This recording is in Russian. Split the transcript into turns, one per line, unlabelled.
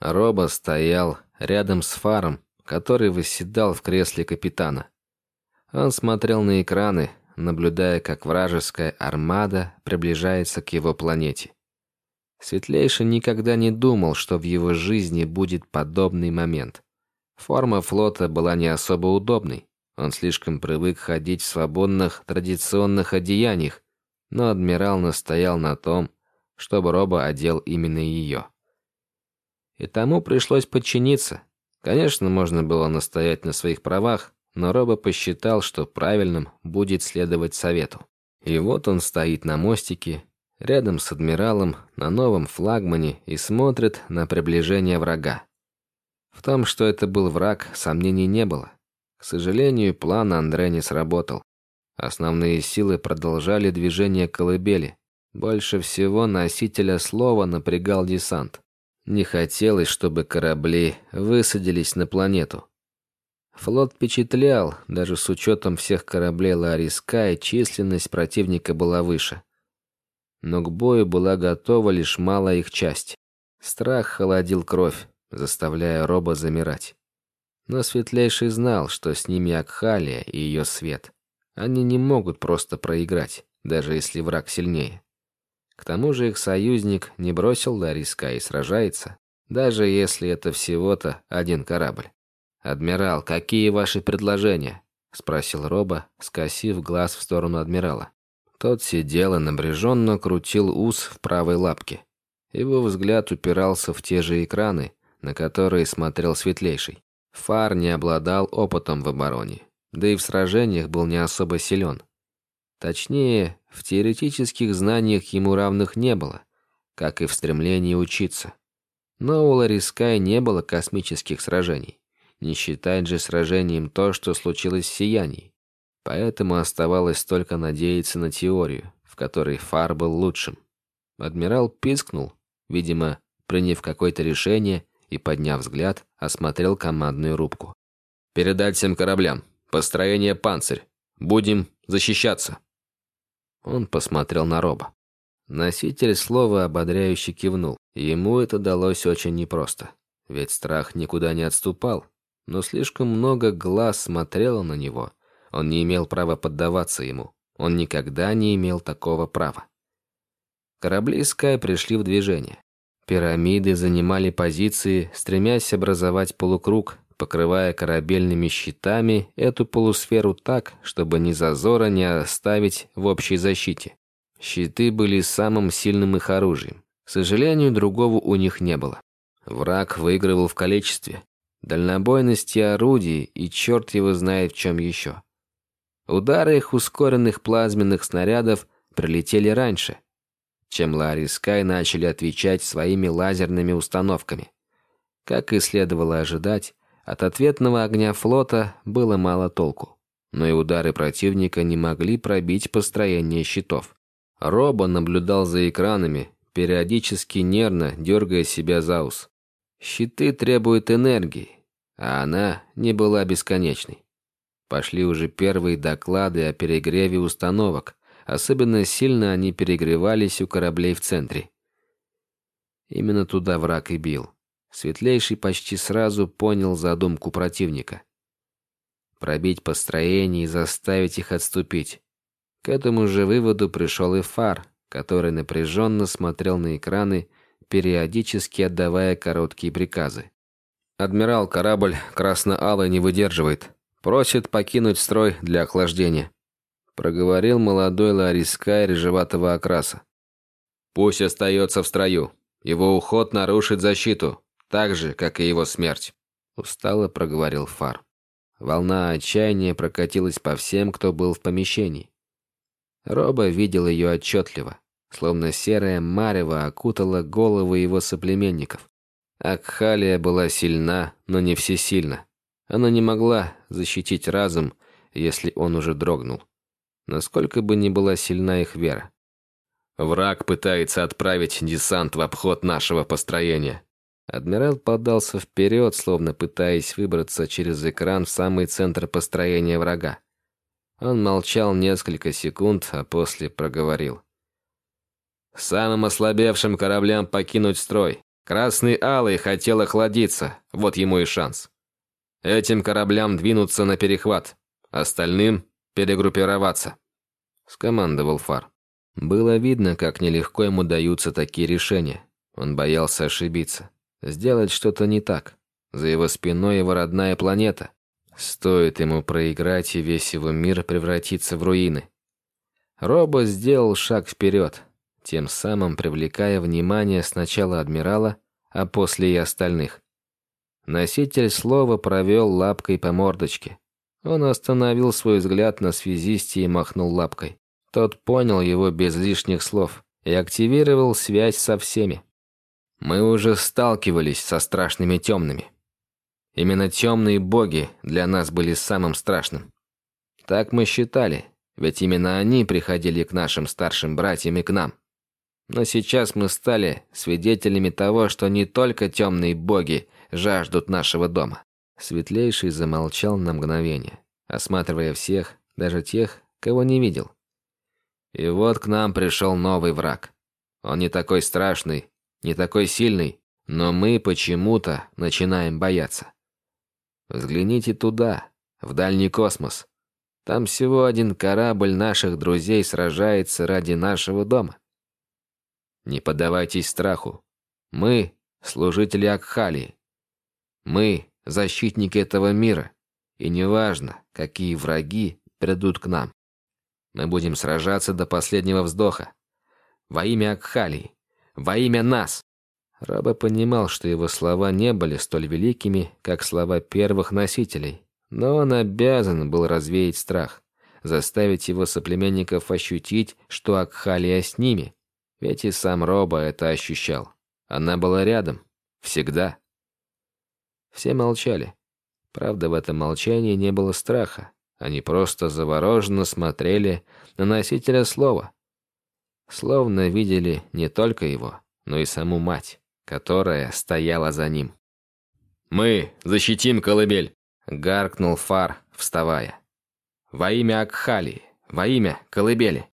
Роба стоял рядом с фаром, который восседал в кресле капитана. Он смотрел на экраны, наблюдая, как вражеская армада приближается к его планете. Светлейший никогда не думал, что в его жизни будет подобный момент. Форма флота была не особо удобной. Он слишком привык ходить в свободных традиционных одеяниях, но адмирал настоял на том, чтобы Роба одел именно ее. И тому пришлось подчиниться. Конечно, можно было настоять на своих правах, но Роба посчитал, что правильным будет следовать совету. И вот он стоит на мостике, рядом с адмиралом, на новом флагмане и смотрит на приближение врага. В том, что это был враг, сомнений не было. К сожалению, план Андре не сработал. Основные силы продолжали движение колыбели. Больше всего носителя слова напрягал десант. Не хотелось, чтобы корабли высадились на планету. Флот впечатлял, даже с учетом всех кораблей Лариска, и численность противника была выше. Но к бою была готова лишь малая их часть. Страх холодил кровь, заставляя Роба замирать. Но Светлейший знал, что с ними Акхалия и ее свет. Они не могут просто проиграть, даже если враг сильнее. К тому же их союзник не бросил Лариска и сражается, даже если это всего-то один корабль. «Адмирал, какие ваши предложения?» — спросил Роба, скосив глаз в сторону адмирала. Тот сидел и напряженно крутил ус в правой лапке. Его взгляд упирался в те же экраны, на которые смотрел Светлейший. Фар не обладал опытом в обороне, да и в сражениях был не особо силен. Точнее, в теоретических знаниях ему равных не было, как и в стремлении учиться. Но у Ларискай не было космических сражений. Не считать же сражением то, что случилось в Сиянии. Поэтому оставалось только надеяться на теорию, в которой Фар был лучшим. Адмирал пискнул, видимо, приняв какое-то решение и, подняв взгляд, осмотрел командную рубку. «Передать всем кораблям. Построение «Панцирь». Будем защищаться». Он посмотрел на Роба. Носитель слова ободряюще кивнул. Ему это далось очень непросто. Ведь страх никуда не отступал, но слишком много глаз смотрело на него. Он не имел права поддаваться ему. Он никогда не имел такого права. Корабли Скай пришли в движение. Пирамиды занимали позиции, стремясь образовать полукруг, покрывая корабельными щитами эту полусферу так, чтобы ни зазора не оставить в общей защите. Щиты были самым сильным их оружием. К сожалению, другого у них не было. Враг выигрывал в количестве, дальнобойности орудий и черт его знает в чем еще. Удары их ускоренных плазменных снарядов прилетели раньше, чем Ларри Скай начали отвечать своими лазерными установками. Как и следовало ожидать, от ответного огня флота было мало толку. Но и удары противника не могли пробить построение щитов. Робо наблюдал за экранами, периодически нервно дергая себя за ус. Щиты требуют энергии, а она не была бесконечной. Пошли уже первые доклады о перегреве установок. Особенно сильно они перегревались у кораблей в центре. Именно туда враг и бил. Светлейший почти сразу понял задумку противника. Пробить построение и заставить их отступить. К этому же выводу пришел и Фар, который напряженно смотрел на экраны периодически отдавая короткие приказы. «Адмирал, корабль красно-алый не выдерживает. Просит покинуть строй для охлаждения», — проговорил молодой Ларискай рыжеватого окраса. «Пусть остается в строю. Его уход нарушит защиту, так же, как и его смерть», — устало проговорил Фар. Волна отчаяния прокатилась по всем, кто был в помещении. Роба видел ее отчетливо словно серая марево окутала головы его соплеменников. Акхалия была сильна, но не всесильна. Она не могла защитить разум, если он уже дрогнул. Насколько бы ни была сильна их вера. «Враг пытается отправить десант в обход нашего построения». Адмирал подался вперед, словно пытаясь выбраться через экран в самый центр построения врага. Он молчал несколько секунд, а после проговорил. Самым ослабевшим кораблям покинуть строй. Красный Алый хотел охладиться, вот ему и шанс. Этим кораблям двинуться на перехват, остальным перегруппироваться», — скомандовал Фар. Было видно, как нелегко ему даются такие решения. Он боялся ошибиться, сделать что-то не так. За его спиной его родная планета. Стоит ему проиграть, и весь его мир превратится в руины. Робо сделал шаг вперед, тем самым привлекая внимание сначала адмирала, а после и остальных. Носитель слова провел лапкой по мордочке. Он остановил свой взгляд на связисте и махнул лапкой. Тот понял его без лишних слов и активировал связь со всеми. Мы уже сталкивались со страшными темными. Именно темные боги для нас были самым страшным. Так мы считали, ведь именно они приходили к нашим старшим братьям и к нам. Но сейчас мы стали свидетелями того, что не только темные боги жаждут нашего дома. Светлейший замолчал на мгновение, осматривая всех, даже тех, кого не видел. И вот к нам пришел новый враг. Он не такой страшный, не такой сильный, но мы почему-то начинаем бояться. Взгляните туда, в дальний космос. Там всего один корабль наших друзей сражается ради нашего дома. Не поддавайтесь страху. Мы — служители Акхалии. Мы — защитники этого мира. И неважно, какие враги придут к нам. Мы будем сражаться до последнего вздоха. Во имя Акхалии. Во имя нас. Раба понимал, что его слова не были столь великими, как слова первых носителей, но он обязан был развеять страх, заставить его соплеменников ощутить, что Акхалия с ними, ведь и сам Роба это ощущал. Она была рядом. Всегда. Все молчали. Правда, в этом молчании не было страха. Они просто завороженно смотрели на носителя слова. Словно видели не только его, но и саму мать которая стояла за ним. «Мы защитим колыбель!» — гаркнул Фар, вставая. «Во имя Акхали, во имя колыбели!»